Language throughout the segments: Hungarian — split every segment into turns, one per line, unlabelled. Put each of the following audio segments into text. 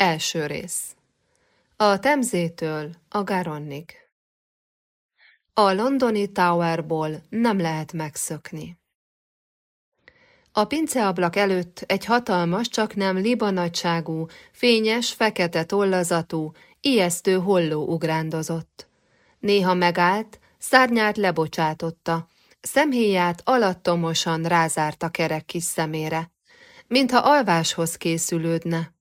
Első rész. A Temzétől a Garonnig. A londoni Towerból nem lehet megszökni. A pinceablak előtt egy hatalmas, csak nem libanagyságú, fényes, fekete tollazatú, ijesztő holló ugrándozott. Néha megállt, szárnyát lebocsátotta, szemhéját alattomosan rázárta kerek kis szemére, mintha alváshoz készülődne.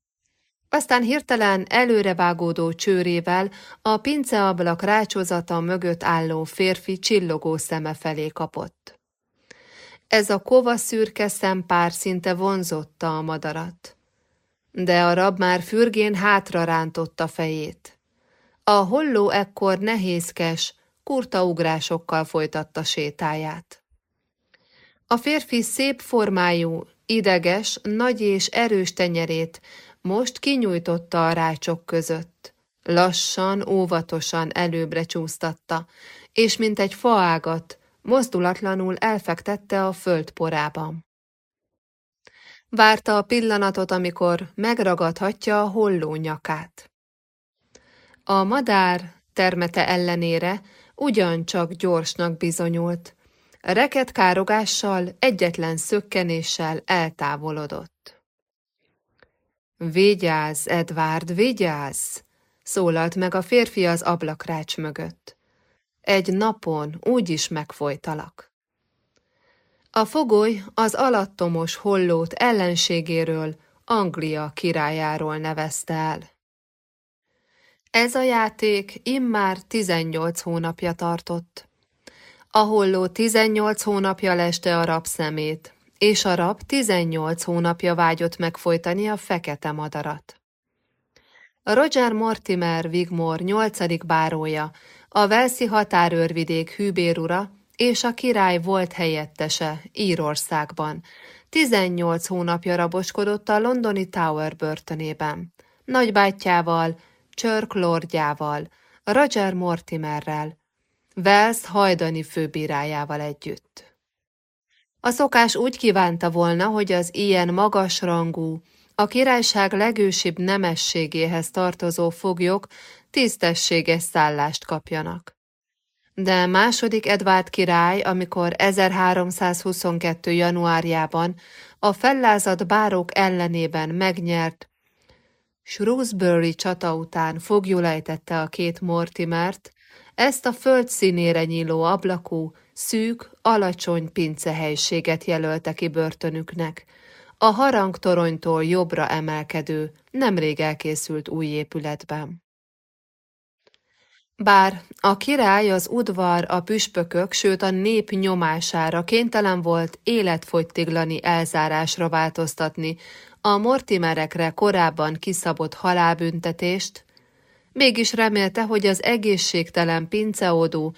Aztán hirtelen előrevágódó csőrével a pinceablak rácsozata mögött álló férfi csillogó szeme felé kapott. Ez a kova szürke szempár szinte vonzotta a madarat. De a rab már fürgén hátra rántotta fejét. A holló ekkor nehézkes, kurta ugrásokkal folytatta sétáját. A férfi szép formájú, ideges, nagy és erős tenyerét most kinyújtotta a rácsok között. Lassan, óvatosan előbbre csúsztatta, és mint egy faágat, mozdulatlanul elfektette a föld porában. Várta a pillanatot, amikor megragadhatja a holló nyakát. A madár termete ellenére ugyancsak gyorsnak bizonyult. Reket károgással, egyetlen szökkenéssel eltávolodott. Vigyázz, Edward, vigyázz! szólalt meg a férfi az ablakrács mögött. Egy napon úgy is megfojtalak. A fogoly az alattomos hollót ellenségéről, Anglia királyáról nevezte el. Ez a játék immár 18 hónapja tartott. A holló 18 hónapja leste a rab szemét, és a rab 18 hónapja vágyott megfojtani a fekete madarat. Roger Mortimer Wigmore nyolcadik bárója, a Velszi határőrvidék hűbérura és a király volt helyettese Írországban. 18 hónapja raboskodott a londoni Tower börtönében. Nagybátyjával, Csörk lordjával, Roger Mortimerrel, Wels hajdani főbírájával együtt. A szokás úgy kívánta volna, hogy az ilyen magasrangú, a királyság legősibb nemességéhez tartozó foglyok tisztességes szállást kapjanak. De második Edvárd király, amikor 1322. januárjában a fellázadt bárók ellenében megnyert, Shrewsbury csata után fogjulejtette a két Mortimert, ezt a föld színére nyíló ablakú, szűk, alacsony pincehelységet jelölte ki börtönüknek, a harangtoronytól jobbra emelkedő, nemrég elkészült új épületben. Bár a király, az udvar, a püspökök, sőt a nép nyomására kénytelen volt életfogytiglani elzárásra változtatni a mortimerekre korábban kiszabott halálbüntetést, mégis remélte, hogy az egészségtelen pinceódú,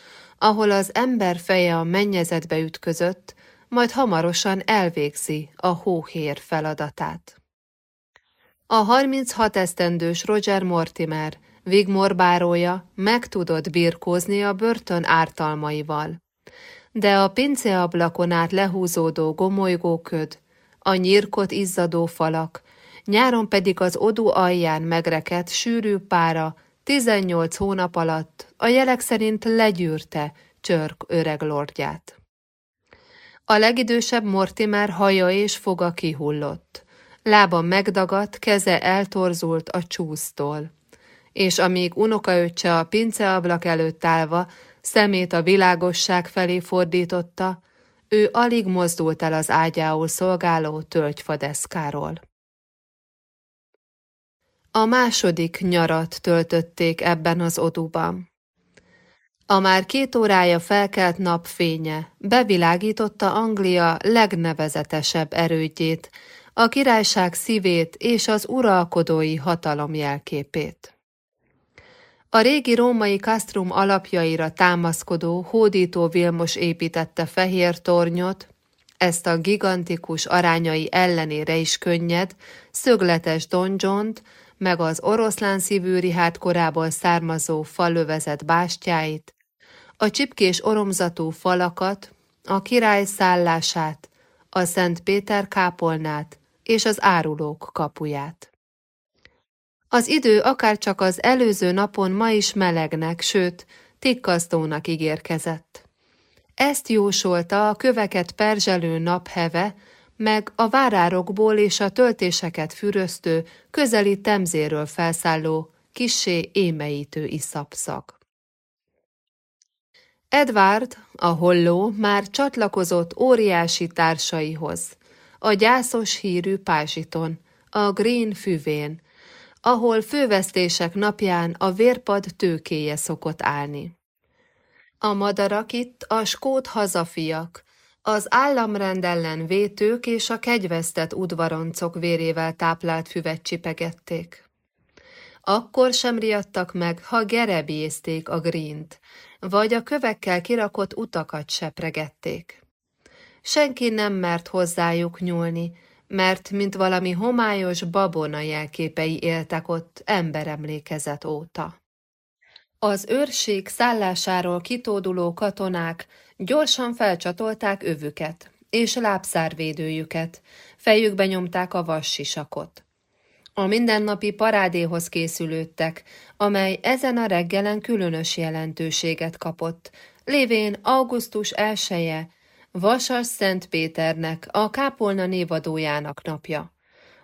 ahol az ember feje a mennyezetbe ütközött, majd hamarosan elvégzi a hóhér feladatát. A 36 esztendős Roger Mortimer, Wigmore bárója meg tudott birkózni a börtön ártalmaival. De a pinceablakon át lehúzódó gomolygóköd, a nyírkot izzadó falak, nyáron pedig az odú alján megrekedt sűrű pára 18 hónap alatt a jelek szerint legyűrte Csörk öreg lordját. A legidősebb Mortimer haja és foga kihullott. Lába megdagadt, keze eltorzult a csúsztól. És amíg unokaöccse a pinceablak előtt állva, szemét a világosság felé fordította, ő alig mozdult el az ágyául szolgáló tölgyfadeszkáról. A második nyarat töltötték ebben az odúban. A már két órája felkelt napfénye bevilágította Anglia legnevezetesebb erődjét, a királyság szívét és az uralkodói hatalom jelképét. A régi római kasztrum alapjaira támaszkodó hódító Vilmos építette fehér tornyot, ezt a gigantikus arányai ellenére is könnyed, szögletes donzsont, meg az oroszlán szívű rihát korából származó falövezet bástyáit, a csipkés oromzatú falakat, a király szállását, a Szent Péter kápolnát és az árulók kapuját. Az idő akár csak az előző napon ma is melegnek, sőt, tikkasztónak ígérkezett. Ezt jósolta a köveket perzselő napheve, meg a várárokból és a töltéseket füröztő, közeli temzéről felszálló, kissé émeítő iszapszak. Edward, a holló már csatlakozott óriási társaihoz, a gyászos hírű pázsiton, a Green füvén, ahol fővesztések napján a vérpad tőkéje szokott állni. A madarak itt a skót hazafiak, az államrend ellen vétők és a kegyvesztett udvaroncok vérével táplált füvet csipegették. Akkor sem riadtak meg, ha gerebézték a grint, vagy a kövekkel kirakott utakat sepregették. Senki nem mert hozzájuk nyúlni, mert mint valami homályos babona jelképei éltek ott emberemlékezet óta. Az őrség szállásáról kitóduló katonák gyorsan felcsatolták övüket és lábszárvédőjüket, fejükbe nyomták a vassisakot. A mindennapi parádéhoz készülődtek, amely ezen a reggelen különös jelentőséget kapott, lévén augusztus elsője, Vasas Szent Péternek, a kápolna névadójának napja.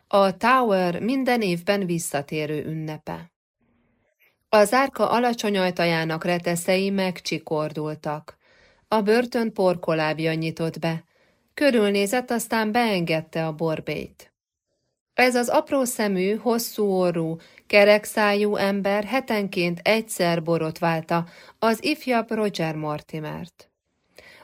A Tower minden évben visszatérő ünnepe. Az árka alacsony ajtajának reteszei megcsikordultak. A börtön porkolábja nyitott be. Körülnézett, aztán beengedte a borbét. Ez az apró szemű, hosszú orrú, kerekszájú ember hetenként egyszer borotválta az ifjabb Roger Mortimert.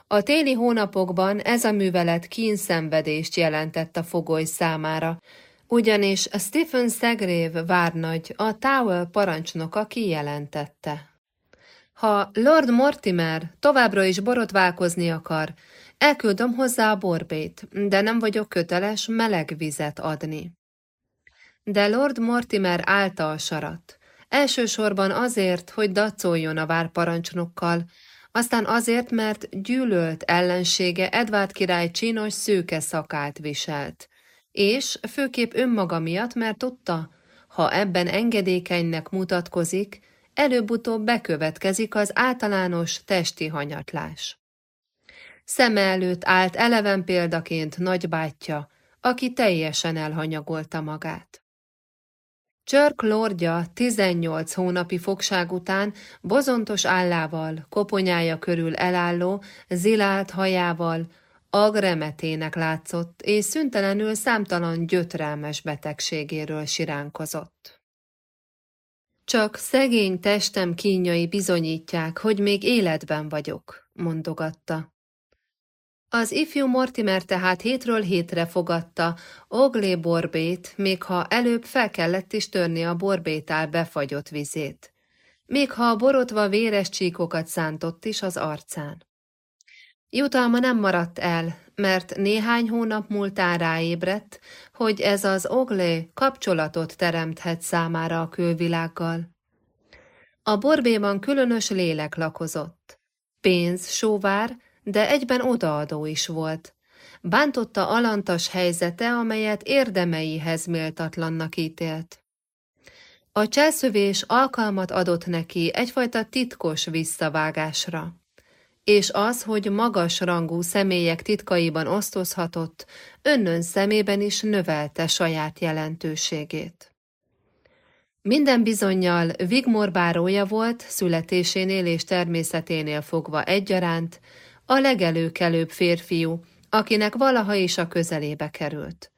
A téli hónapokban ez a művelet kínszenvedést jelentett a fogoly számára, ugyanis Stephen Segrave várnagy, a Tower parancsnoka kijelentette. Ha Lord Mortimer továbbra is borotválkozni akar, elküldöm hozzá a borbét, de nem vagyok köteles meleg vizet adni. De Lord Mortimer állta a sarat. Elsősorban azért, hogy dacoljon a várparancsnokkal, aztán azért, mert gyűlölt ellensége Edvard király csinos szőke szakát viselt, és főképp önmaga miatt, mert tudta, ha ebben engedékenynek mutatkozik, előbb-utóbb bekövetkezik az általános testi hanyatlás. Szeme előtt állt eleven példaként nagybátyja, aki teljesen elhanyagolta magát. Csörk lordja 18 hónapi fogság után bozontos állával, koponyája körül elálló, zilált hajával, agremetének látszott, és szüntelenül számtalan gyötrelmes betegségéről siránkozott. Csak szegény testem kínjai bizonyítják, hogy még életben vagyok, mondogatta. Az ifjú Mortimer tehát hétről hétre fogadta Oglé borbét, még ha előbb fel kellett is törni a borbétál befagyott vizét. Még ha a borotva véres csíkokat szántott is az arcán. Jutalma nem maradt el, mert néhány hónap múltán ráébredt, hogy ez az Oglé kapcsolatot teremthet számára a külvilággal. A borbéban különös lélek lakozott. Pénz, sóvár, de egyben odaadó is volt. Bántotta alantas helyzete, amelyet érdemeihez méltatlannak ítélt. A cselszövés alkalmat adott neki egyfajta titkos visszavágásra, és az, hogy magas rangú személyek titkaiban osztozhatott, önnön szemében is növelte saját jelentőségét. Minden bizonyal Vigmor bárója volt, születésénél és természeténél fogva egyaránt, a legelőkelőbb férfiú, akinek valaha is a közelébe került.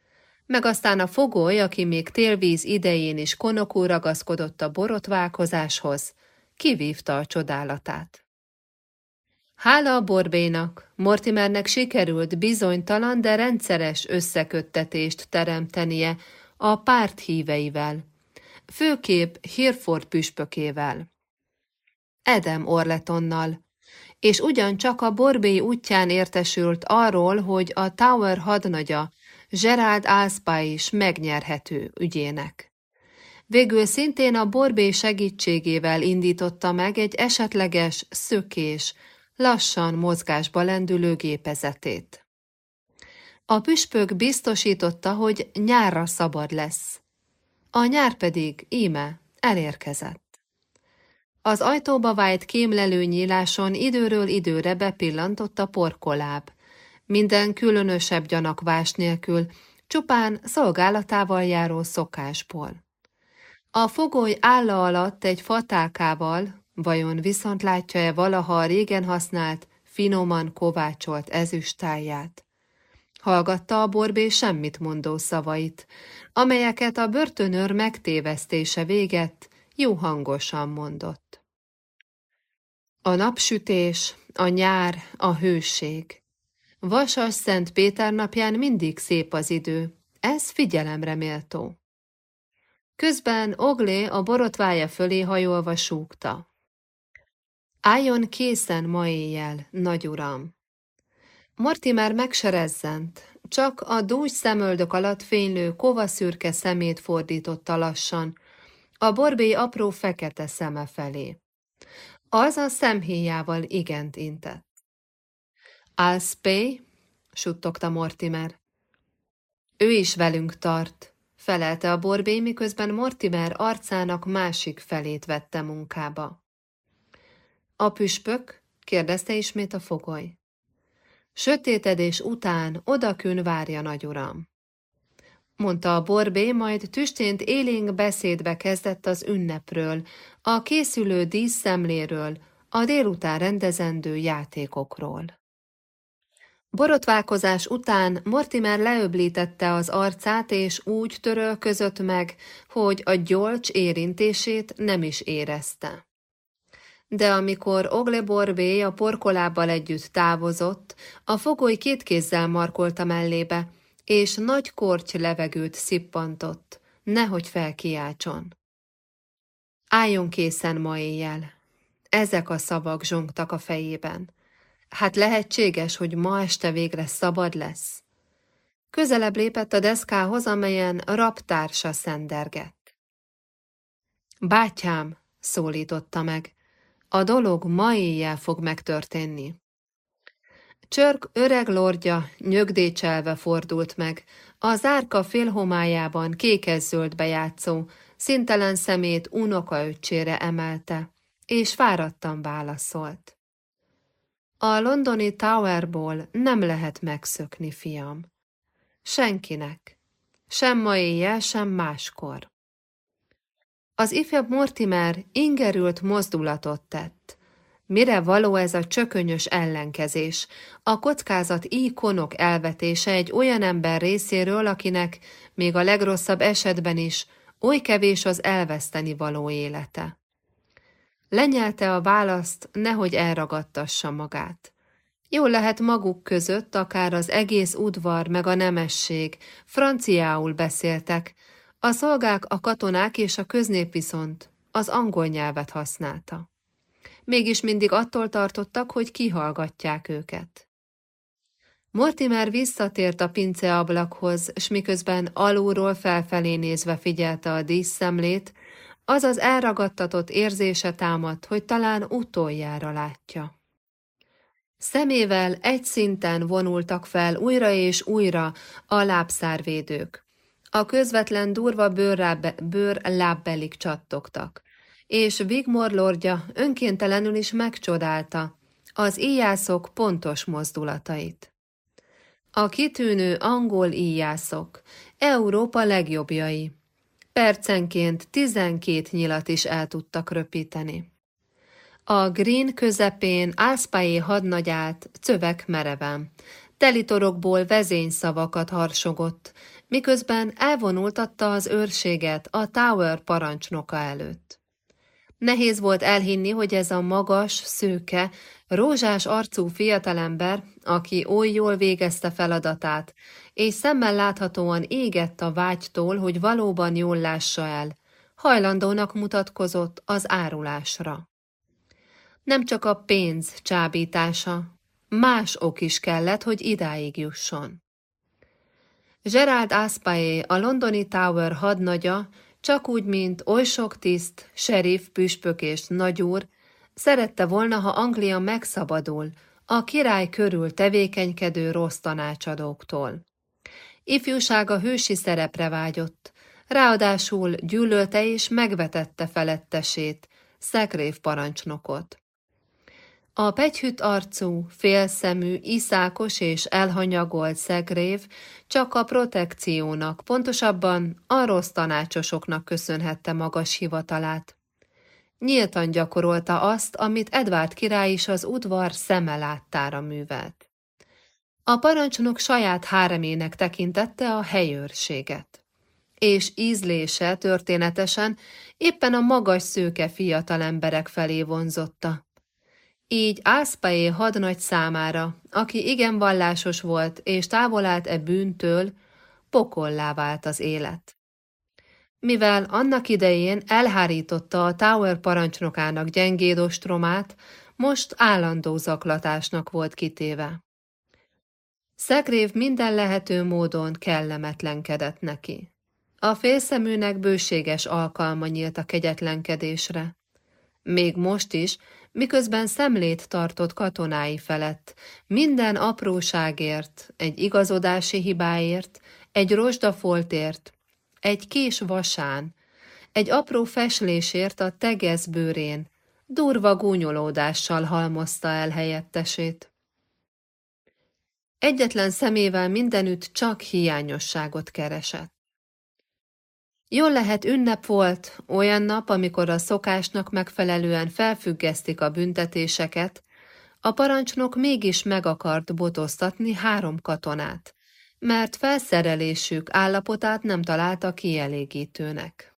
Meg aztán a fogoly, aki még télvíz idején is konokul ragaszkodott a borotválkozáshoz, kivívta a csodálatát. Hála a borbénak, Mortimernek sikerült bizonytalan, de rendszeres összeköttetést teremtenie a párt híveivel, főképp Hereford püspökével. Edem Orletonnal, és ugyancsak a Borbély útján értesült arról, hogy a Tower hadnagya Gerald Alspa is megnyerhető ügyének. Végül szintén a Borbé segítségével indította meg egy esetleges szökés, lassan mozgásba lendülő gépezetét. A püspök biztosította, hogy nyárra szabad lesz. a nyár pedig, íme, elérkezett. Az ajtóba vájt kémlelő nyíláson időről időre bepillantott a porkoláb. Minden különösebb gyanakvás nélkül, csupán szolgálatával járó szokásból. A fogoly álla alatt egy fatálkával, vajon viszont látja-e valaha a régen használt, finoman kovácsolt ezüstáját? Hallgatta a borbé semmit mondó szavait, amelyeket a börtönőr megtévesztése véget jó hangosan mondott. A napsütés, a nyár, a hőség. Vasas Szent Péter napján mindig szép az idő, ez figyelemre méltó. Közben Oglé a borotvája fölé hajolva súgta. Álljon készen ma éjjel, nagy uram! Mortimer megserezzent, csak a dús szemöldök alatt fénylő kovaszürke szemét fordította lassan, a borbély apró fekete szeme felé. Az a szemhéjával igent intett. Alspay, suttogta Mortimer. Ő is velünk tart, felelte a borbély, miközben Mortimer arcának másik felét vette munkába. A püspök? kérdezte ismét a fogoly. Sötétedés után odakün várja nagyuram. Mondta a borbé, majd tüstént élénk beszédbe kezdett az ünnepről, a készülő díszszemléről, a délután rendezendő játékokról. Borotválkozás után Mortimer leöblítette az arcát, és úgy törölközött meg, hogy a gyolcs érintését nem is érezte. De amikor Ogle Borbé a porkolábbal együtt távozott, a fogoly két kézzel markolta mellébe, és nagy korty levegőt szippantott, nehogy felkiáltson. Álljon készen ma éjjel. Ezek a szavak zsongtak a fejében. Hát lehetséges, hogy ma este végre szabad lesz. Közelebb lépett a deszkához, amelyen raptársa szendergett. Bátyám, szólította meg, a dolog ma éjjel fog megtörténni. Csörk öreg lordja nyögdécselve fordult meg, a zárka félhomájában kékes-zöld bejátszó, szintelen szemét unokaöccsére emelte, és fáradtan válaszolt. A londoni Towerból nem lehet megszökni, fiam. Senkinek. Sem ma éjjel, sem máskor. Az ifjabb Mortimer ingerült mozdulatot tett. Mire való ez a csökönyös ellenkezés, a kockázat íkonok elvetése egy olyan ember részéről, akinek még a legrosszabb esetben is oly kevés az elveszteni való élete. Lenyelte a választ, nehogy elragadtassa magát. Jó lehet maguk között, akár az egész udvar meg a nemesség, franciául beszéltek, a szolgák, a katonák és a köznép viszont az angol nyelvet használta. Mégis mindig attól tartottak, hogy kihallgatják őket. Mortimer visszatért a pinceablakhoz, s miközben alulról felfelé nézve figyelte a díszszemlét, az az elragadtatott érzése támadt, hogy talán utoljára látja. Szemével egy szinten vonultak fel újra és újra a lábszárvédők. A közvetlen durva bőr lábbelik csattogtak, és Vigmor lordja önkéntelenül is megcsodálta az íjászok pontos mozdulatait. A kitűnő angol íjászok, Európa legjobbjai. Percenként tizenkét nyilat is el tudtak röpíteni. A Green közepén Ászpájé hadnagyát cövek mereven, telitorokból vezényszavakat harsogott, miközben elvonultatta az őrséget a Tower parancsnoka előtt. Nehéz volt elhinni, hogy ez a magas, szőke, rózsás arcú fiatalember, aki oly jól végezte feladatát, és szemmel láthatóan égett a vágytól, hogy valóban jól lássa el, hajlandónak mutatkozott az árulásra. Nem csak a pénz csábítása, más ok is kellett, hogy idáig jusson. Gerald Aspaé, a londoni Tower hadnagya, csak úgy, mint oly sok tiszt, serif, püspök és nagyúr, szerette volna, ha Anglia megszabadul a király körül tevékenykedő rossz tanácsadóktól. Ifjúsága hősi szerepre vágyott, ráadásul gyűlölte és megvetette felettesét, Szekrév parancsnokot. A pegyhüt arcú, félszemű, iszákos és elhanyagolt szegrév csak a protekciónak, pontosabban a rossz tanácsosoknak köszönhette magas hivatalát. Nyíltan gyakorolta azt, amit Edvárd király is az udvar szeme láttára művelt. A parancsnok saját háremének tekintette a helyőrséget. És ízlése történetesen éppen a magas szőke fiatal emberek felé vonzotta így Ászpaé hadnagy számára, aki igen vallásos volt és távol állt e bűntől, pokollá vált az élet. Mivel annak idején elhárította a Tower parancsnokának gyengéd ostromát, most állandó zaklatásnak volt kitéve. Szekrév minden lehető módon kellemetlenkedett neki. A félszeműnek bőséges alkalma nyílt a kegyetlenkedésre. Még most is, miközben szemlét tartott katonái felett, minden apróságért, egy igazodási hibáért, egy rozsdafoltért, egy kés vasán, egy apró feslésért a tegez bőrén, durva gúnyolódással halmozta el helyettesét. Egyetlen szemével mindenütt csak hiányosságot keresett. Jól lehet ünnep volt, olyan nap, amikor a szokásnak megfelelően felfüggesztik a büntetéseket, a parancsnok mégis meg akart botoztatni három katonát, mert felszerelésük állapotát nem találta kielégítőnek.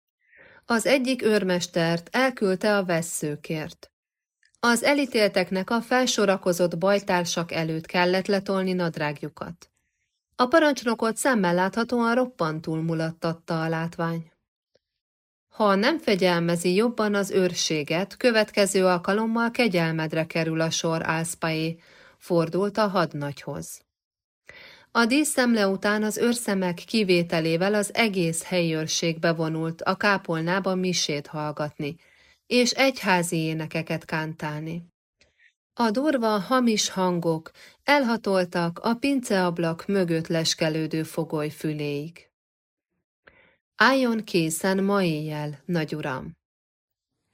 Az egyik őrmestert elküldte a vesszőkért. Az elítélteknek a felsorakozott bajtársak előtt kellett letolni nadrágjukat. A parancsnokot szemmel láthatóan roppantul mulattatta a látvány. Ha nem fegyelmezi jobban az őrséget, következő alkalommal kegyelmedre kerül a sor Álszpaé, fordult a hadnagyhoz. A díszemle után az őrszemek kivételével az egész helyőrség bevonult a kápolnába misét hallgatni, és egyházi énekeket kántálni. A durva, hamis hangok elhatoltak a pinceablak mögött leskelődő fogoly füléig. Álljon készen ma éjjel, nagyuram!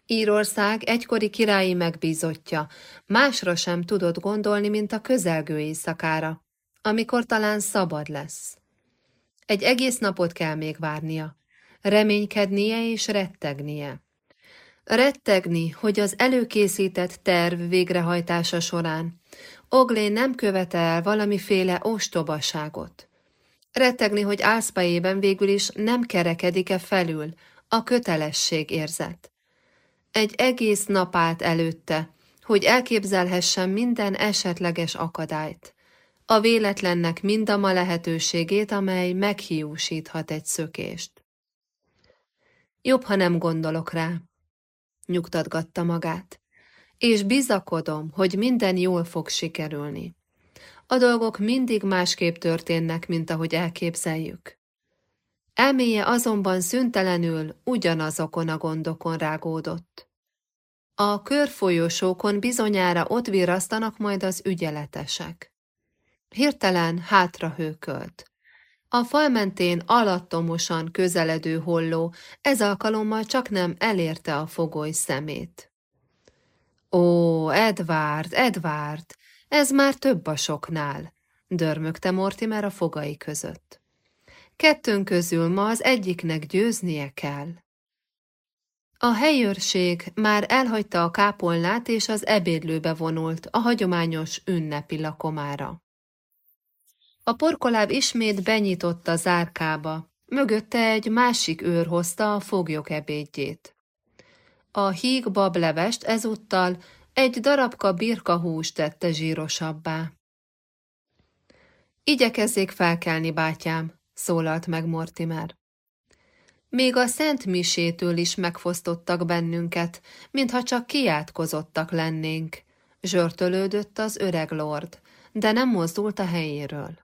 Írország egykori királyi megbízottja másra sem tudott gondolni, mint a közelgő éjszakára, amikor talán szabad lesz. Egy egész napot kell még várnia, reménykednie és rettegnie. Rettegni, hogy az előkészített terv végrehajtása során Oglé nem követel valamiféle ostobaságot. Rettegni, hogy ászpajében végül is nem kerekedik-e felül a kötelesség érzet. Egy egész nap állt előtte, hogy elképzelhessen minden esetleges akadályt, a véletlennek mindama lehetőségét, amely meghiúsíthat egy szökést. Jobb, ha nem gondolok rá, nyugtatgatta magát, és bizakodom, hogy minden jól fog sikerülni. A dolgok mindig másképp történnek, mint ahogy elképzeljük. Elméje azonban szüntelenül ugyanazokon a gondokon rágódott. A körfolyosókon bizonyára ott virasztanak majd az ügyeletesek. Hirtelen hátra hőkölt. A fal mentén alattomosan közeledő holló ez alkalommal csak nem elérte a fogoly szemét. Ó, Edward, Edward, ez már több a soknál, dörmögte Mortimer a fogai között. Kettőnk közül ma az egyiknek győznie kell. A helyőrség már elhagyta a kápolnát és az ebédlőbe vonult a hagyományos ünnepi lakomára. A porkoláb ismét benyitotta zárkába, mögötte egy másik őr hozta a foglyok ebédjét. A híg bablevest ezúttal egy darabka birkahús tette zsírosabbá. Igyekezzék felkelni, bátyám, szólalt meg Mortimer. Még a Szent Misétől is megfosztottak bennünket, mintha csak kiátkozottak lennénk, zsörtölődött az öreg lord, de nem mozdult a helyéről.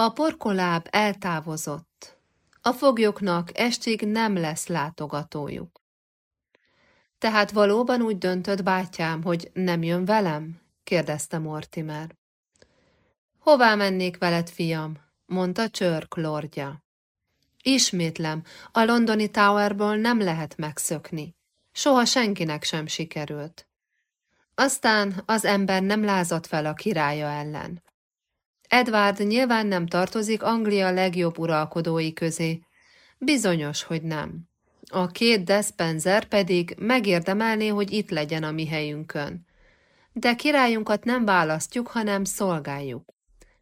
A porkoláb eltávozott. A foglyoknak estig nem lesz látogatójuk. Tehát valóban úgy döntött bátyám, hogy nem jön velem? kérdezte Mortimer. Hová mennék veled, fiam? mondta Csörk lordja. Ismétlem, a londoni Towerből nem lehet megszökni. Soha senkinek sem sikerült. Aztán az ember nem lázadt fel a királya ellen. Edward nyilván nem tartozik Anglia legjobb uralkodói közé. Bizonyos, hogy nem. A két Despenzer pedig megérdemelné, hogy itt legyen a mi helyünkön. De királyunkat nem választjuk, hanem szolgáljuk.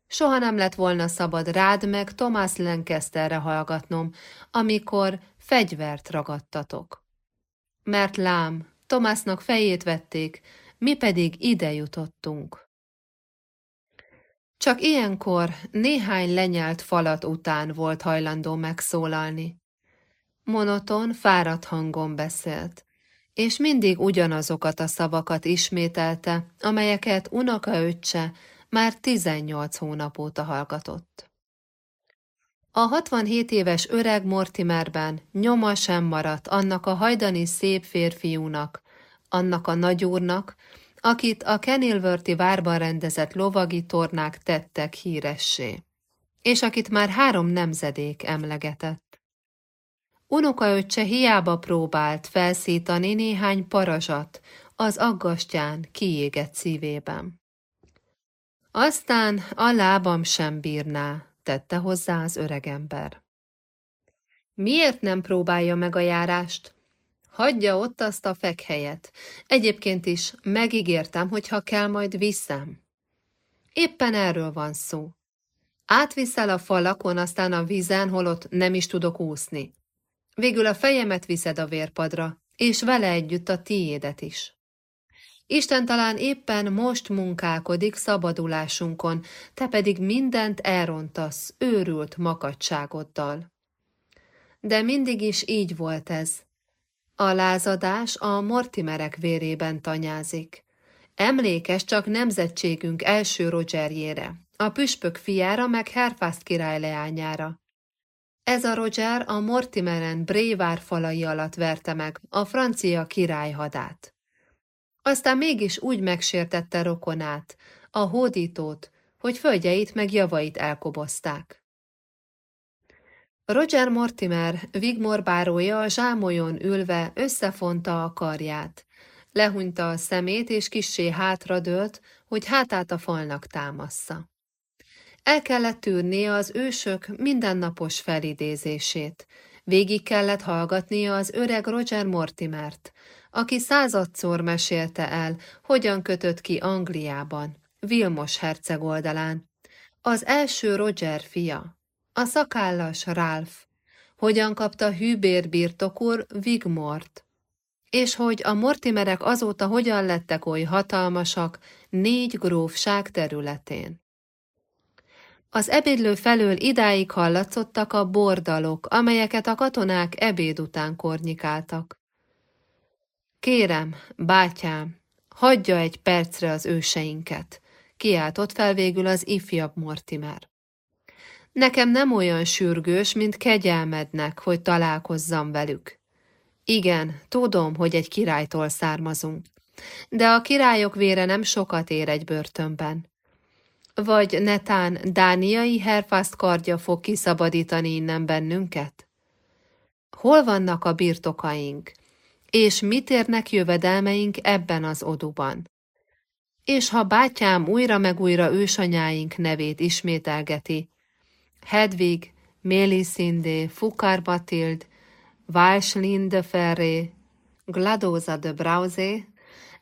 Soha nem lett volna szabad rád meg Thomas Lancasterre hallgatnom, amikor fegyvert ragadtatok. Mert lám, Thomasnak fejét vették, mi pedig ide jutottunk. Csak ilyenkor néhány lenyelt falat után volt hajlandó megszólalni. Monoton, fáradt hangon beszélt, és mindig ugyanazokat a szavakat ismételte, amelyeket unokaöccse már 18 hónap óta hallgatott. A 67 éves öreg Mortimerben nyoma sem maradt annak a hajdani szép férfiúnak, annak a nagyúrnak, akit a Kenilworthi várban rendezett lovagi tornák tettek híressé, és akit már három nemzedék emlegetett. Unokaöccse hiába próbált felszítani néhány parazsat az aggastyán kiégett szívében. Aztán a lábam sem bírná, tette hozzá az öregember. Miért nem próbálja meg a járást? Hagyja ott azt a fekhelyet. Egyébként is megígértem, hogy ha kell, majd viszem. Éppen erről van szó. Átviszel a falakon, aztán a vízen, holott nem is tudok úszni. Végül a fejemet viszed a vérpadra, és vele együtt a tiédet is. Isten talán éppen most munkálkodik szabadulásunkon, te pedig mindent elrontasz őrült makadságoddal. De mindig is így volt ez. A lázadás a mortimerek vérében tanyázik. Emlékes csak nemzetségünk első Rogerjére, a püspök fiára meg Herfast király leányára. Ez a Roger a Mortimeren Brévár falai alatt verte meg a francia király hadát. Aztán mégis úgy megsértette rokonát, a hódítót, hogy földjeit meg javait elkobozták. Roger Mortimer, Vigmor bárója zsámolyon ülve összefonta a karját. Lehunyta a szemét, és kissé hátradőlt, hogy hátát a falnak támassza. El kellett tűrnie az ősök mindennapos felidézését. Végig kellett hallgatnia az öreg Roger Mortimert, aki századszor mesélte el, hogyan kötött ki Angliában, Vilmos herceg oldalán. Az első Roger fia, a szakállas Ralph, hogyan kapta hűbér birtokor Vigmort, és hogy a Mortimerek azóta hogyan lettek oly hatalmasak négy grófság területén. Az ebédlő felől idáig hallatszottak a bordalok, amelyeket a katonák ebéd után kornyikáltak. Kérem, bátyám, hagyja egy percre az őseinket, kiáltott fel végül az ifjabb Mortimer. Nekem nem olyan sürgős, mint kegyelmednek, hogy találkozzam velük. Igen, tudom, hogy egy királytól származunk, de a királyok vére nem sokat ér egy börtönben. Vagy netán dániai herfászt kardja fog kiszabadítani innen bennünket? Hol vannak a birtokaink? És mit érnek jövedelmeink ebben az oduban? És ha bátyám újra meg újra ősanyáink nevét ismételgeti, Hedwig, Mélisinde, Fukar Batild, Walschlinde Ferré, Gladoza de Brause,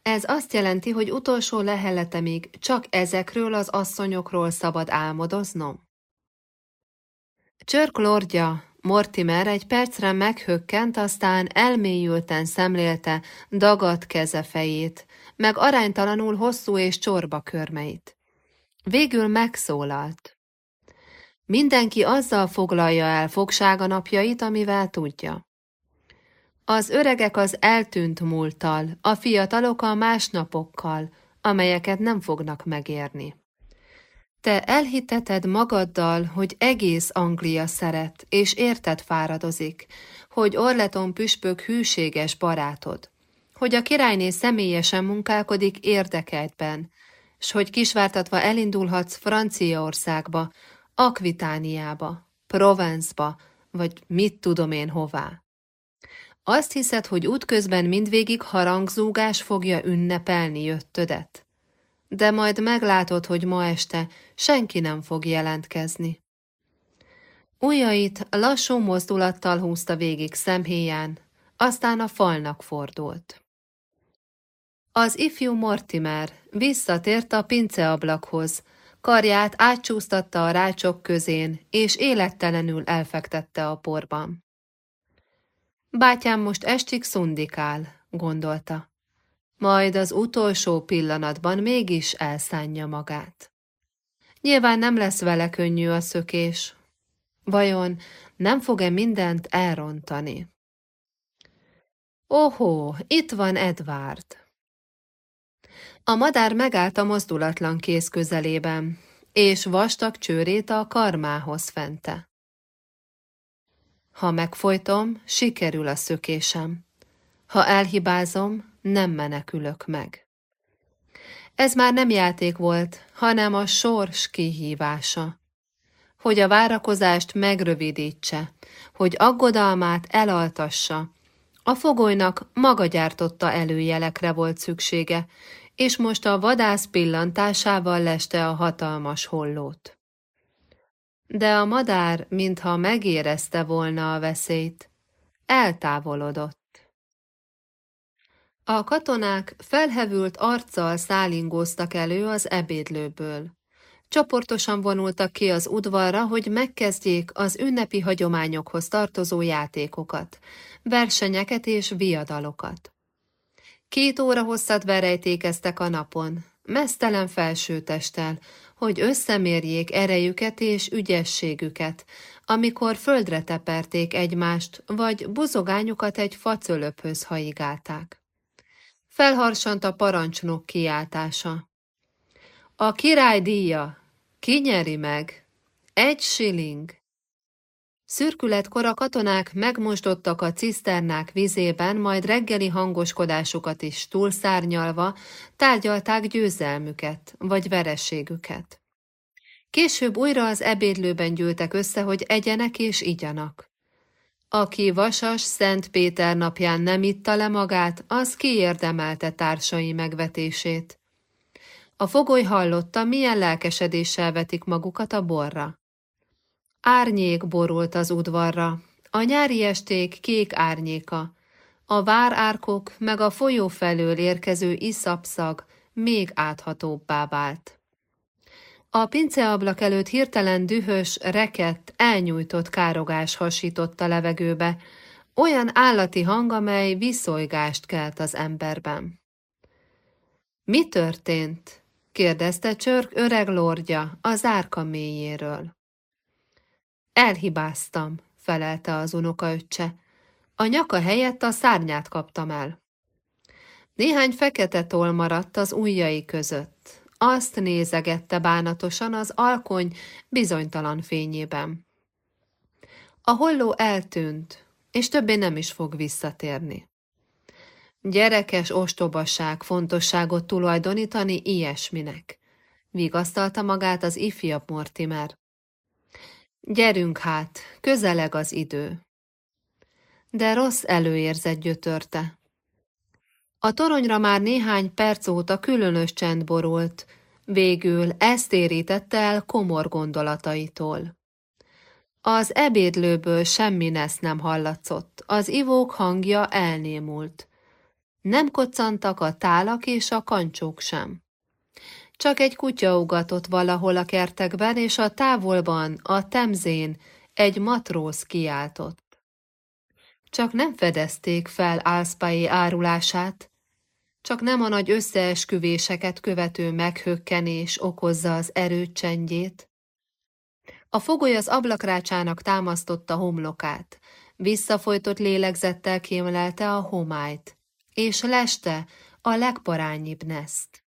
ez azt jelenti, hogy utolsó leheletemig csak ezekről az asszonyokról szabad álmodoznom? Csörk lordja, Mortimer egy percre meghökkent, aztán elmélyülten szemlélte dagadt keze fejét, meg aránytalanul hosszú és csorba körmeit. Végül megszólalt. Mindenki azzal foglalja el fogsága napjait, amivel tudja. Az öregek az eltűnt múlttal, a fiatalok a másnapokkal, amelyeket nem fognak megérni. Te elhiteted magaddal, hogy egész Anglia szeret, és érted fáradozik, hogy Orleton püspök hűséges barátod, hogy a királyné személyesen munkálkodik érdekeltben, s hogy kisvártatva elindulhatsz Franciaországba, Akvitániába, Provenceba, vagy mit tudom én hová. Azt hiszed, hogy útközben mindvégig harangzúgás fogja ünnepelni jöttödet? De majd meglátod, hogy ma este senki nem fog jelentkezni. Ujjait lassú mozdulattal húzta végig szemhéján, aztán a falnak fordult. Az ifjú Mortimer visszatért a pinceablakhoz, karját átcsúsztatta a rácsok közén, és élettelenül elfektette a porban. Bátyám most estig szundikál, gondolta. Majd az utolsó pillanatban mégis elszánja magát. Nyilván nem lesz vele könnyű a szökés. Vajon nem fog-e mindent elrontani? Ohó, itt van Edward. A madár megállt a mozdulatlan kéz közelében, és vastag csőrét a karmához fente. Ha megfojtom, sikerül a szökésem. Ha elhibázom, nem menekülök meg. Ez már nem játék volt, hanem a sors kihívása. Hogy a várakozást megrövidítse, hogy aggodalmát elaltassa, a fogolynak maga gyártotta előjelekre volt szüksége, és most a vadász pillantásával leste a hatalmas hollót. De a madár, mintha megérezte volna a veszélyt, eltávolodott. A katonák felhevült arccal szálingóztak elő az ebédlőből. Csoportosan vonultak ki az udvarra, hogy megkezdjék az ünnepi hagyományokhoz tartozó játékokat, versenyeket és viadalokat. Két óra hosszat verejtékeztek a napon, mesztelen felsőtesttel, hogy összemérjék erejüket és ügyességüket, amikor földre teperték egymást, vagy buzogányukat egy facölöphöz haigálták. Felharsant a parancsnok kiáltása. A király díja, ki nyeri meg? Egy shilling. Szürkületkor a katonák megmosdottak a ciszternák vizében, majd reggeli hangoskodásukat is túlszárnyalva tárgyalták győzelmüket vagy verességüket. Később újra az ebédlőben gyűltek össze, hogy egyenek és igyanak. Aki vasas Szent Péter napján nem itta le magát, az kiérdemelte társai megvetését. A fogoly hallotta, milyen lelkesedéssel vetik magukat a borra. Árnyék borult az udvarra, a nyári esték kék árnyéka, a várárkok meg a folyó felől érkező iszapszag még áthatóbbá vált. A pinceablak előtt hirtelen dühös, rekett, elnyújtott károgás hasított a levegőbe, olyan állati hang, amely viszonygást kelt az emberben. Mi történt? kérdezte Csörk öreg lordja az árka mélyéről. Elhibáztam, felelte az unokaöccse. A nyaka helyett a szárnyát kaptam el. Néhány fekete toll maradt az ujjai között. Azt nézegette bánatosan az alkony bizonytalan fényében. A holló eltűnt, és többé nem is fog visszatérni. Gyerekes ostobaság fontosságot tulajdonítani ilyesminek. Vigasztalta magát az ifjabb Mortimer. Gyerünk hát, közeleg az idő. De rossz előérzet gyötörte. A toronyra már néhány perc óta különös csend borult, végül ezt érítette el komor gondolataitól. Az ebédlőből semmi nesz nem hallatszott, az ivók hangja elnémult. Nem koccantak a tálak és a kancsók sem. Csak egy kutya ugatott valahol a kertekben, és a távolban, a temzén egy matróz kiáltott. Csak nem fedezték fel Álszpai árulását, csak nem a nagy összeesküvéseket követő meghökkenés okozza az erőcsendjét. A fogoly az ablakrácsának támasztotta homlokát, visszafolytott lélegzettel kémlelte a homályt, és leste a legparányibb neszt.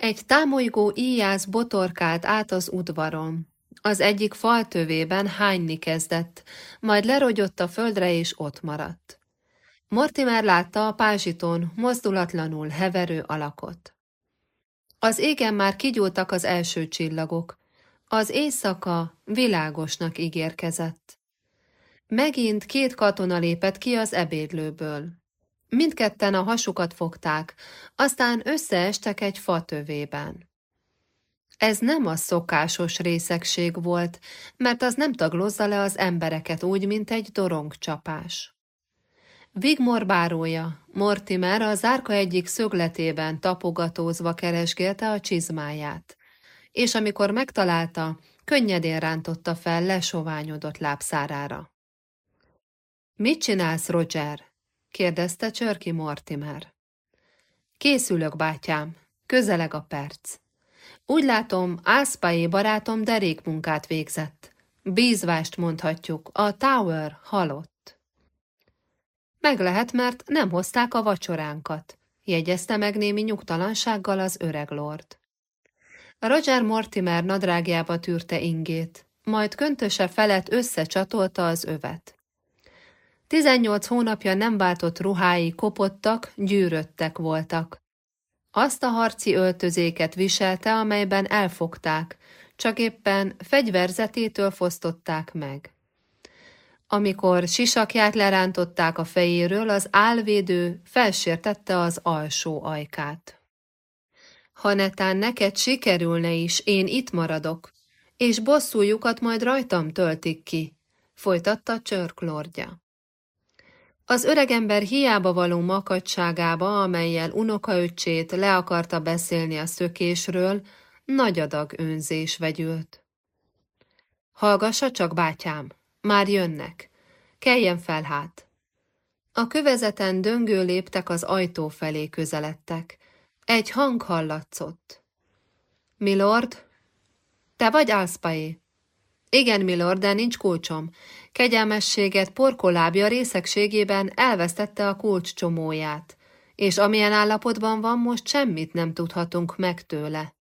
Egy támolygó íjász botorkált át az udvaron. Az egyik fal tövében hányni kezdett, majd lerogyott a földre és ott maradt. Mortimer látta a pázsiton mozdulatlanul heverő alakot. Az égen már kigyúltak az első csillagok. Az éjszaka világosnak ígérkezett. Megint két katona lépett ki az ebédlőből. Mindketten a hasukat fogták, aztán összeestek egy fatövében. Ez nem a szokásos részegség volt, mert az nem taglozza le az embereket úgy, mint egy dorongcsapás. Vigmor bárója, Mortimer a zárka egyik szögletében tapogatózva keresgélte a csizmáját, és amikor megtalálta, könnyedén rántotta fel lesoványodott lábszárára. Mit csinálsz, Roger? Kérdezte Csörki Mortimer. Készülök, bátyám, közeleg a perc. Úgy látom, Ászpai barátom derékmunkát végzett. Bízvást mondhatjuk, a Tower halott. Meg lehet, mert nem hozták a vacsoránkat, jegyezte meg némi nyugtalansággal az öreg lord. Roger Mortimer nadrágjába tűrte ingét, majd köntöse felett összecsatolta az övet. Tizennyolc hónapja nem váltott ruhái kopottak, gyűröttek voltak. Azt a harci öltözéket viselte, amelyben elfogták, csak éppen fegyverzetétől fosztották meg. Amikor sisakját lerántották a fejéről, az álvédő felsértette az alsó ajkát. Ha netán neked sikerülne is, én itt maradok, és bosszújukat majd rajtam töltik ki, folytatta Csörk lordja. Az öregember hiába való makadságába, amelyel unokaöccsét le akarta beszélni a szökésről, nagy adag önzés vegyült. Hallgassa csak, bátyám, már jönnek. Keljen fel hát. A kövezeten döngő léptek az ajtó felé közeledtek. Egy hang hallatszott. Milord? Te vagy Alszpaé? Igen, milord, de nincs kulcsom. Kegyelmességet porkolábja részegségében elvesztette a kulcs csomóját, és amilyen állapotban van, most semmit nem tudhatunk meg tőle.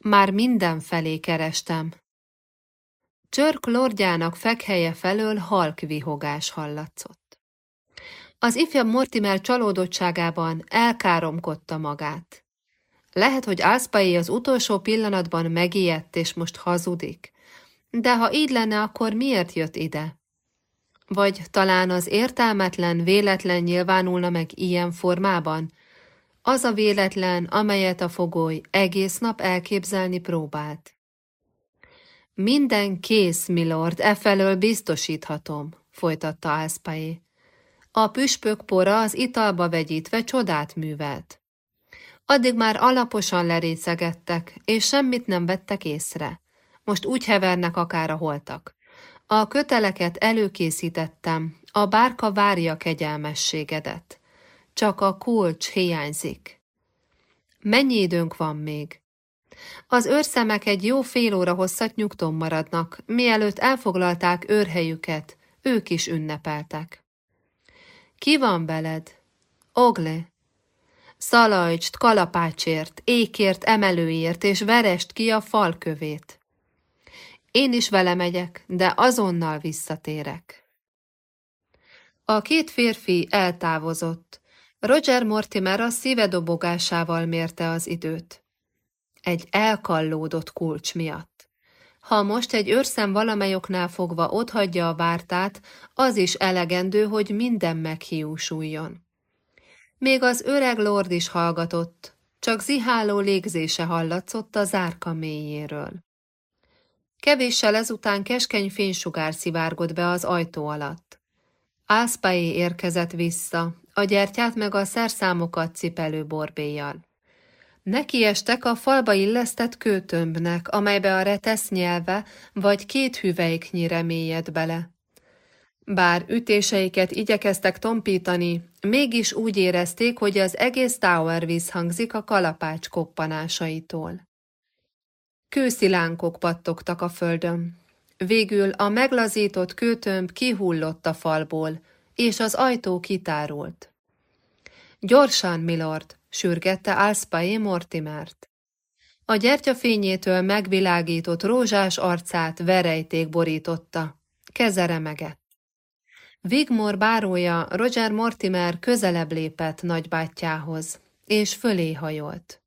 Már mindenfelé kerestem. Csörk lordjának fekhelye felől halk vihogás hallatszott. Az ifjabb Mortimer csalódottságában elkáromkodta magát. Lehet, hogy Alszpai az utolsó pillanatban megijedt és most hazudik. De ha így lenne, akkor miért jött ide? Vagy talán az értelmetlen, véletlen nyilvánulna meg ilyen formában? Az a véletlen, amelyet a fogoly egész nap elképzelni próbált. Minden kész, milord, e felől biztosíthatom, folytatta Ászpaé. A püspök pora az italba vegyítve csodát művelt. Addig már alaposan lerészegettek, és semmit nem vettek észre. Most úgy hevernek akár a holtak. A köteleket előkészítettem, a bárka várja kegyelmességedet. Csak a kulcs hiányzik. Mennyi időnk van még? Az őrszemek egy jó fél óra hosszat nyugton maradnak, mielőtt elfoglalták őrhelyüket, ők is ünnepeltek. Ki van veled? Ogle. Szalajcst, kalapácsért, ékért, emelőért, és verest ki a falkövét. Én is vele megyek, de azonnal visszatérek. A két férfi eltávozott. Roger Mortimer a szíve dobogásával mérte az időt. Egy elkallódott kulcs miatt. Ha most egy őrszem valamelyoknál fogva otthagyja a vártát, az is elegendő, hogy minden meghiúsuljon. Még az öreg lord is hallgatott, csak ziháló légzése hallatszott a zárka mélyéről. Kevéssel ezután keskeny fénysugár szivárgott be az ajtó alatt. Ászpaé érkezett vissza, a gyertyát meg a szerszámokat cipelő borbéjjal. Nekiestek a falba illesztett kőtömbnek, amelybe a retesz nyelve vagy két hüvelyknyi remélyed bele. Bár ütéseiket igyekeztek tompítani, mégis úgy érezték, hogy az egész Tower visszhangzik a kalapács koppanásaitól. Kőszilánkok pattogtak a földön. Végül a meglazított kőtömb kihullott a falból, és az ajtó kitárult. Gyorsan, milord, sürgette Alspaé Mortimert. A gyertyafényétől megvilágított rózsás arcát verejték borította. Keze remegett. Vigmor bárója Roger Mortimer közelebb lépett nagybátyjához, és fölé hajolt.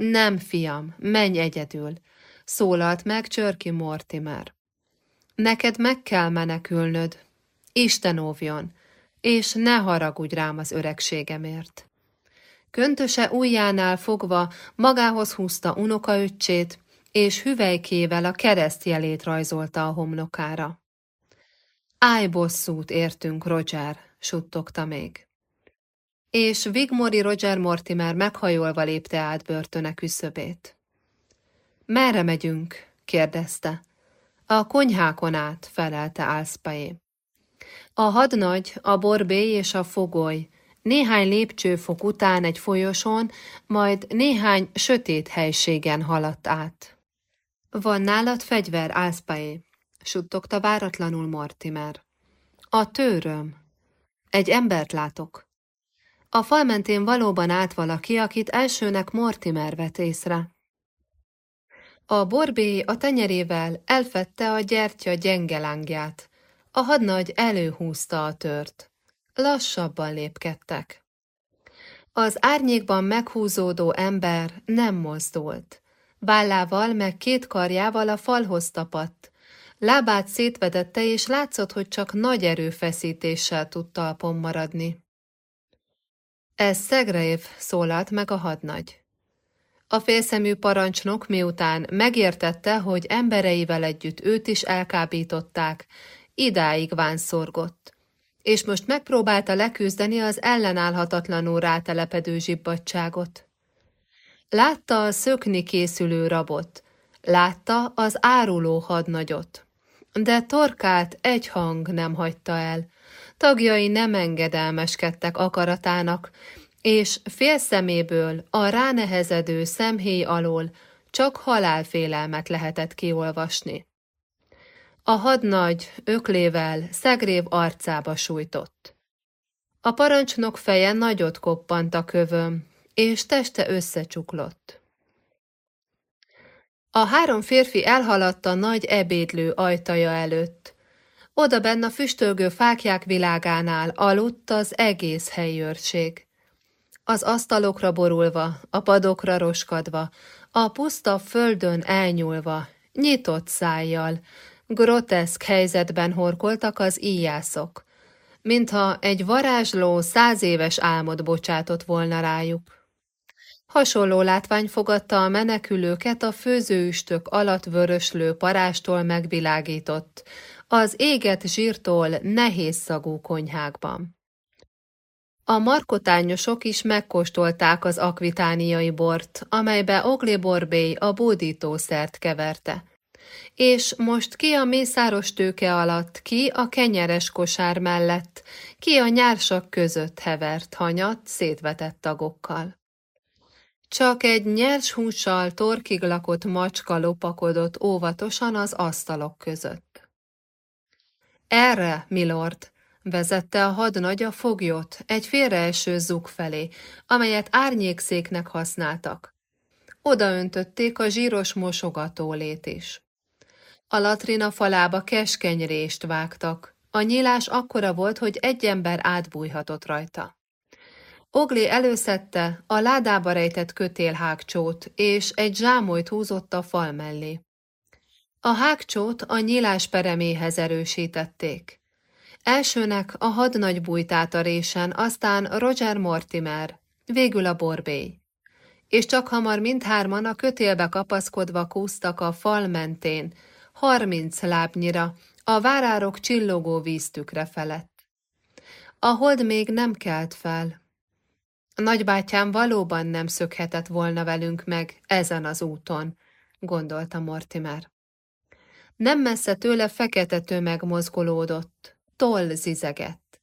Nem, fiam, menj egyedül, szólalt meg Csörki Mortimer. Neked meg kell menekülnöd. Isten óvjon, és ne haragudj rám az öregségemért. Köntöse ujjánál fogva magához húzta unokaöccsét, és hüvelykével a keresztjelét rajzolta a homlokára. Állj bosszút értünk, Roger, suttogta még. És Vigmori Roger Mortimer meghajolva lépte át börtöne küszöbét. Merre megyünk? kérdezte. A konyhákon át, felelte Álszpaé. A hadnagy, a borbély és a fogoly, néhány lépcsőfok után egy folyosón, majd néhány sötét helységen haladt át. Van nálad fegyver, Álszpaé? suttogta váratlanul Mortimer. A tőröm. Egy embert látok. A fal mentén valóban állt valaki, akit elsőnek Mortimer vett észre. A borbé a tenyerével elfette a gyertya gyenge lángját. A hadnagy előhúzta a tört. Lassabban lépkedtek. Az árnyékban meghúzódó ember nem mozdult. Vállával meg két karjával a falhoz tapadt. Lábát szétvedette, és látszott, hogy csak nagy erőfeszítéssel tud talpon maradni. Ez Szegrev, szólalt meg a hadnagy. A félszemű parancsnok miután megértette, hogy embereivel együtt őt is elkábították, idáig vánszorgott, és most megpróbálta leküzdeni az ellenállhatatlanul rátelepedő zsibbadságot. Látta a szökni készülő rabot, látta az áruló hadnagyot, de torkát egy hang nem hagyta el, tagjai nem engedelmeskedtek akaratának, és fél szeméből a ránehezedő szemhéj alól csak halálfélelmet lehetett kiolvasni. A hadnagy öklével szegrév arcába sújtott. A parancsnok feje nagyot koppant a kövöm, és teste összecsuklott. A három férfi elhaladt a nagy ebédlő ajtaja előtt. Oda benne a füstölgő fákják világánál aludt az egész helyőrség az asztalokra borulva, a padokra roskadva, a puszta földön elnyúlva, nyitott szájjal, groteszk helyzetben horkoltak az íjászok, mintha egy varázsló száz éves álmot bocsátott volna rájuk. Hasonló látvány fogadta a menekülőket a főzőüstök alatt vöröslő parástól megvilágított, az éget zsírtól nehéz szagú konyhákban. A markotányosok is megkóstolták az akvitániai bort, amelybe Ogléborbély a bódítószert keverte. És most ki a mészáros tőke alatt, ki a kenyeres kosár mellett, ki a nyársak között hevert hanyat szétvetett tagokkal. Csak egy nyers hússal torkig lakott macska lopakodott óvatosan az asztalok között. Erre, milord, Vezette a hadnagy a foglyot egy félreeső zug felé, amelyet árnyékszéknek használtak. Odaöntötték a zsíros mosogatólét is. A latrina falába keskeny rést vágtak. A nyílás akkora volt, hogy egy ember átbújhatott rajta. Oglé előszette a ládába rejtett kötélhágcsót, és egy zsámolyt húzott a fal mellé. A hágcsót a nyílás pereméhez erősítették. Elsőnek a hadnagy bújt át a résen, aztán Roger Mortimer, végül a borbély. És csak hamar mindhárman a kötélbe kapaszkodva kúztak a fal mentén, harminc lábnyira, a várárok csillogó víztükre felett. A hold még nem kelt fel. Nagybátyám valóban nem szökhetett volna velünk meg ezen az úton, gondolta Mortimer. Nem messze tőle fekete tömeg mozgolódott toll zizegett.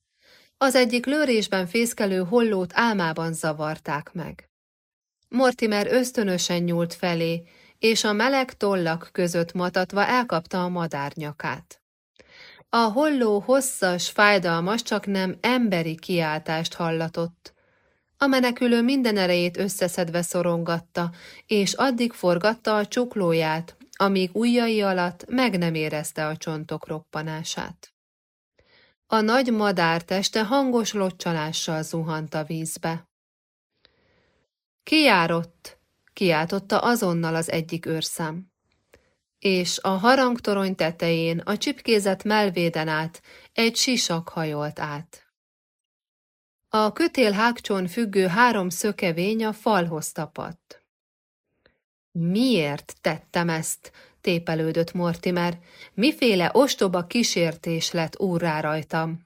Az egyik lőrésben fészkelő hollót álmában zavarták meg. Mortimer ösztönösen nyúlt felé, és a meleg tollak között matatva elkapta a madár nyakát. A holló hosszas, fájdalmas, csak nem emberi kiáltást hallatott. A menekülő minden erejét összeszedve szorongatta, és addig forgatta a csuklóját, amíg ujjai alatt meg nem érezte a csontok roppanását. A nagy madár teste hangos locsalással zuhant a vízbe. Kijárott, kiáltotta azonnal az egyik őrszám. és a harangtorony tetején a csipkézett melvéden át egy sisak hajolt át. A kötél hágcson függő három szökevény a falhoz tapadt. Miért tettem ezt? tépelődött Mortimer. Miféle ostoba kísértés lett úrrá rajtam?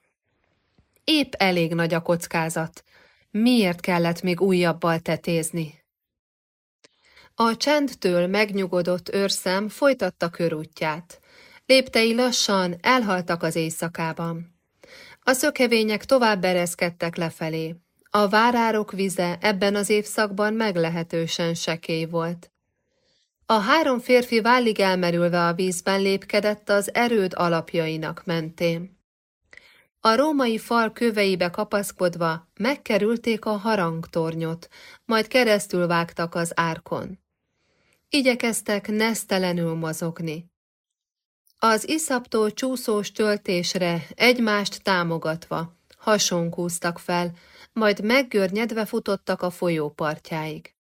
Épp elég nagy a kockázat. Miért kellett még újabbal tetézni? A csendtől megnyugodott őrszem folytatta körútját. Léptei lassan elhaltak az éjszakában. A szökevények tovább ereszkedtek lefelé. A várárok vize ebben az évszakban meglehetősen sekély volt. A három férfi vállig elmerülve a vízben lépkedett az erőd alapjainak mentén. A római fal köveibe kapaszkodva megkerülték a harangtornyot, majd keresztül vágtak az árkon. Igyekeztek nesztelenül mozogni. Az iszaptól csúszós töltésre egymást támogatva hasonkúztak fel, majd meggörnyedve futottak a folyó partjáig.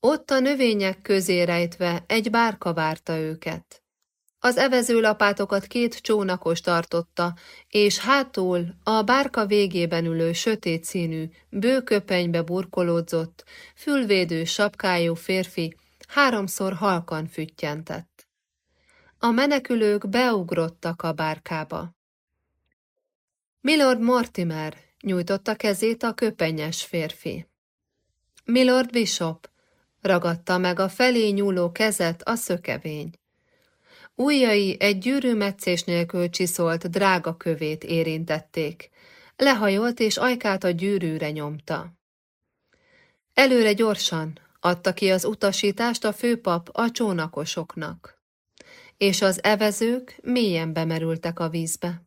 Ott a növények közé rejtve egy bárka várta őket. Az evezőlapátokat két csónakos tartotta, és hátul a bárka végében ülő sötét színű, bőköpenybe burkolódzott, fülvédő sapkájú férfi háromszor halkan füttyentett. A menekülők beugrottak a bárkába. Milord Mortimer nyújtotta kezét a köpenyes férfi. Milord Bishop ragadta meg a felé nyúló kezet a szökevény. Újjai egy gyűrűmetszés nélkül csiszolt drága kövét érintették. Lehajolt és ajkát a gyűrűre nyomta. Előre gyorsan adta ki az utasítást a főpap a csónakosoknak, és az evezők mélyen bemerültek a vízbe.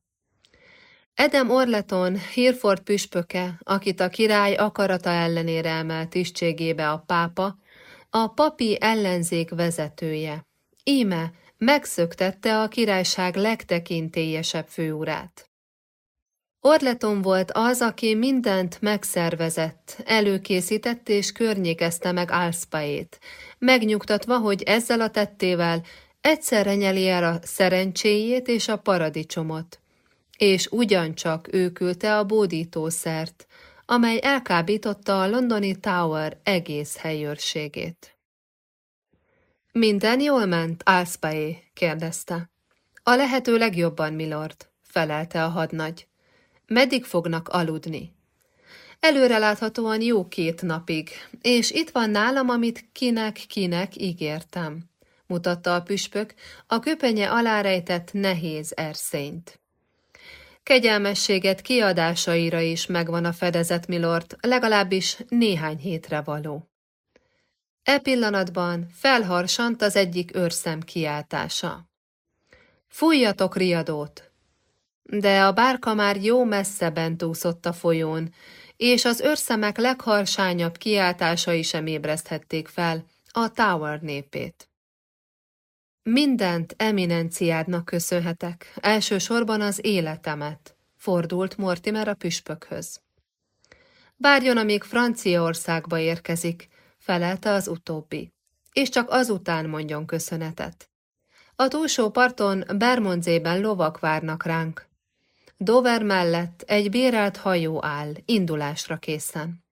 Edem Orleton, Hirford püspöke, akit a király akarata ellenére emelt tisztségébe a pápa, a papi ellenzék vezetője. Íme megszöktette a királyság legtekintélyesebb főurát. Orleton volt az, aki mindent megszervezett, előkészített és környékezte meg Alszpaét, megnyugtatva, hogy ezzel a tettével egyszerre nyeli el a szerencséjét és a paradicsomot. És ugyancsak ő küldte a bódítószert, amely elkábította a londoni Tower egész helyőrségét. Minden jól ment, Alszpaé? kérdezte. A lehető legjobban, milord, felelte a hadnagy. Meddig fognak aludni? Előreláthatóan jó két napig, és itt van nálam, amit kinek-kinek ígértem, mutatta a püspök a köpenye alárejtett nehéz erszényt. Kegyelmességet kiadásaira is megvan a fedezet, milord, legalábbis néhány hétre való. E pillanatban felharsant az egyik őrszem kiáltása. Fújjatok riadót! De a bárka már jó messze bent úszott a folyón, és az őrszemek legharsányabb kiáltásai sem ébreszthették fel a Tower népét. Mindent eminenciádnak köszönhetek, elsősorban az életemet, fordult Mortimer a püspökhöz. Várjon, amíg Franciaországba érkezik, felelte az utóbbi, és csak azután mondjon köszönetet. A túlsó parton Bermondzében lovak várnak ránk. Dover mellett egy bérelt hajó áll, indulásra készen.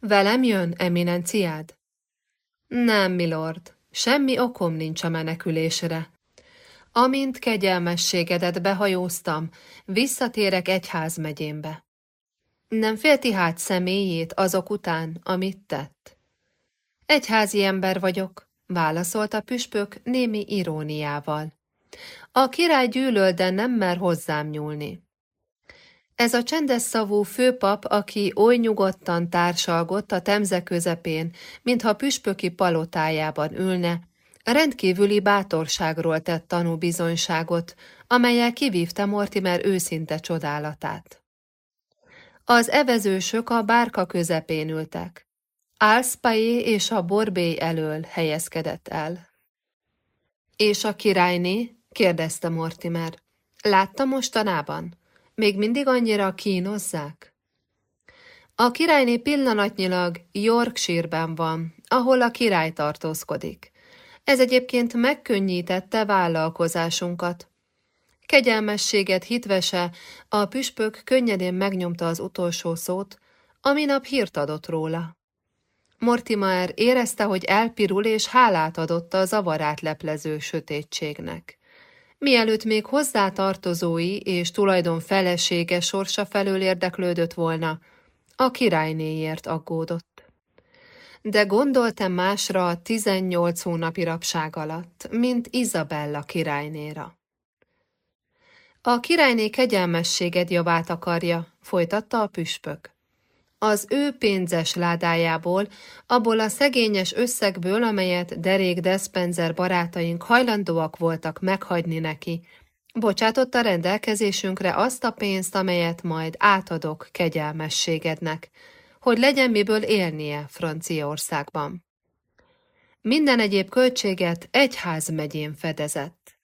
Velem jön, eminenciád? Nem, milord, semmi okom nincs a menekülésre. Amint kegyelmességedet behajóztam, visszatérek egyházmegyénbe. Nem félti hát személyét azok után, amit tett? Egyházi ember vagyok, válaszolt a püspök némi iróniával. A király gyűlöl, de nem mer hozzám nyúlni. Ez a csendes szavú főpap, aki oly nyugodtan társalgott a temze közepén, mintha püspöki palotájában ülne, rendkívüli bátorságról tett tanúbizonyságot, amelyel kivívta Mortimer őszinte csodálatát. Az evezősök a bárka közepén ültek. Álszpajé és a borbély elől helyezkedett el. És a királyné? kérdezte Mortimer. Látta mostanában? Még mindig annyira kínozzák? A királyné pillanatnyilag Yorkshire-ben van, ahol a király tartózkodik. Ez egyébként megkönnyítette vállalkozásunkat. Kegyelmességet hitvese, a püspök könnyedén megnyomta az utolsó szót, ami nap hírt adott róla. Mortimer érezte, hogy elpirul és hálát adott a zavarát leplező sötétségnek. Mielőtt még hozzátartozói és tulajdon felesége sorsa felől érdeklődött volna, a királynéért aggódott. De gondoltam másra a tizennyolc hónapi rabság alatt, mint Izabella királynéra. A királyné kegyelmességed javát akarja, folytatta a püspök. Az ő pénzes ládájából, abból a szegényes összegből, amelyet Derék Despenzer barátaink hajlandóak voltak meghagyni neki, bocsátotta rendelkezésünkre azt a pénzt, amelyet majd átadok kegyelmességednek, hogy legyen miből élnie Franciaországban. Minden egyéb költséget egyházmegyén fedezett.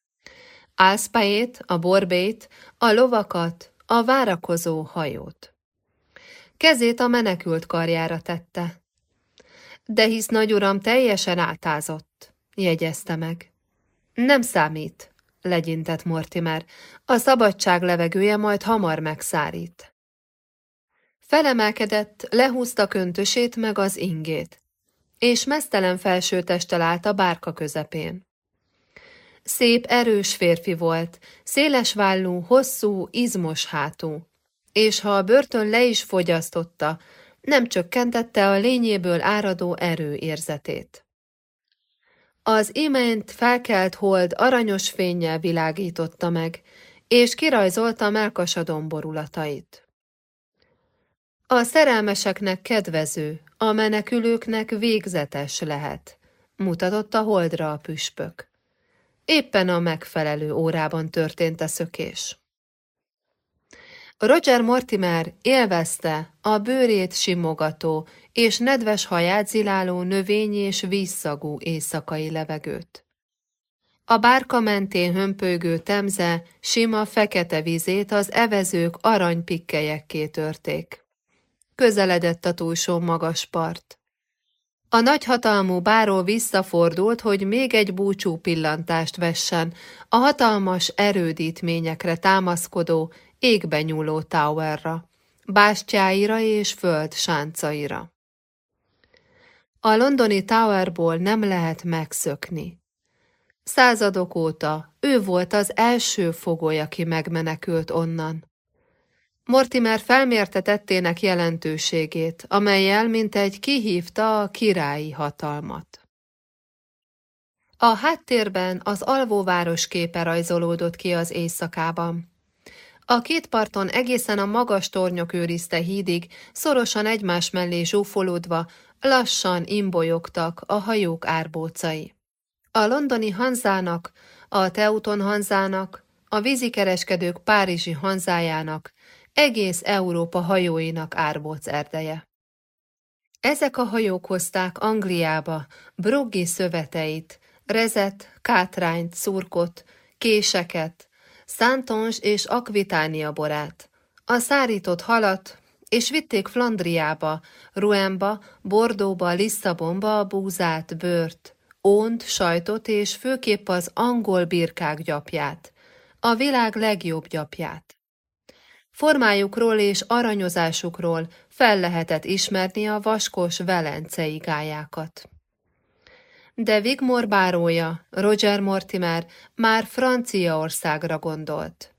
Álszpájét, a borbét, a lovakat, a várakozó hajót. Kezét a menekült karjára tette. De hisz nagyuram teljesen átázott, jegyezte meg. Nem számít, legyintett Mortimer, a szabadság levegője majd hamar megszárít. Felemelkedett, lehúzta köntösét meg az ingét, és mesztelen felsőtesttel állt a bárka közepén. Szép, erős férfi volt, széles vállú, hosszú, izmos hátú, és ha a börtön le is fogyasztotta, nem csökkentette a lényéből áradó erő érzetét. Az imént felkelt hold aranyos fénnyel világította meg, és kirajzolta melkasa domborulatait. A szerelmeseknek kedvező, a menekülőknek végzetes lehet, mutatott a holdra a püspök. Éppen a megfelelő órában történt a szökés. Roger Mortimer élvezte a bőrét simogató és nedves haját ziláló növény és vízszagú éjszakai levegőt. A bárka mentén hömpölygő temze sima fekete vízét az evezők aranypikkelyekké törték. Közeledett a túlsó magas part. A nagyhatalmú báró visszafordult, hogy még egy búcsú pillantást vessen a hatalmas erődítményekre támaszkodó, égbe nyúló towerra, bástyáira és föld sáncaira. A londoni towerból nem lehet megszökni. Századok óta ő volt az első fogoly, aki megmenekült onnan. Mortimer felmérte tettének jelentőségét, amelyel mintegy kihívta a királyi hatalmat. A háttérben az alvóváros képe rajzolódott ki az éjszakában. A két parton egészen a magas tornyok őrizte hídig, szorosan egymás mellé zsúfolódva, lassan imbolyogtak a hajók árbócai. A londoni Hanzának, a Teuton Hanzának, a vízikereskedők Párizsi Hanzájának, egész Európa hajóinak árbóc erdeje. Ezek a hajók hozták Angliába Broggi szöveteit, rezet, kátrányt, szurkot, késeket, szántons és akvitánia borát, a szárított halat, és vitték Flandriába, Ruemba, Bordóba, Lisszabonba a búzát, bőrt, ónt, sajtot és főképp az angol birkák gyapját, a világ legjobb gyapját. Formájukról és aranyozásukról fel lehetett ismerni a vaskos velencei gályákat. De Vigmor bárója, Roger Mortimer már Franciaországra gondolt.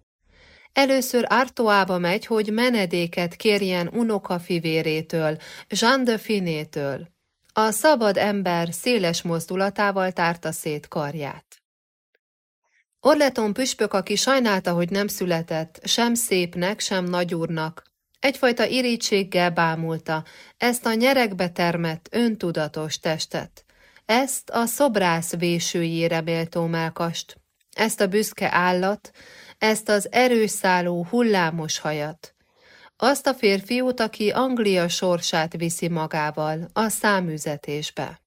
Először Artoába megy, hogy menedéket kérjen unoka fivérétől, Jean de Finétől. A szabad ember széles mozdulatával tárta szét karját. Orleton püspök, aki sajnálta, hogy nem született, sem szépnek, sem nagyúrnak, egyfajta irítséggel bámulta ezt a nyerekbe termett, öntudatos testet, ezt a szobrász vésőjére méltó melkast, ezt a büszke állat, ezt az erőszáló, hullámos hajat, azt a férfiút, aki Anglia sorsát viszi magával a számüzetésbe.